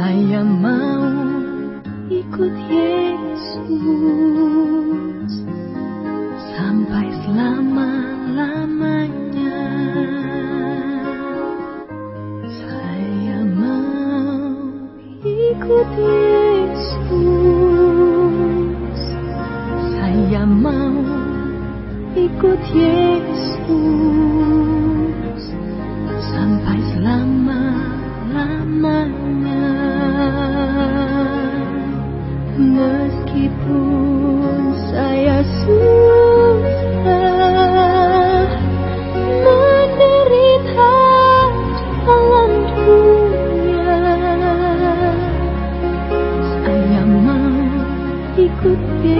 Saya mau ikut Yesus Sampai selama-lamanya. Saya mau ikut Yesus. Saya mau ikut Yesus ikut Yesus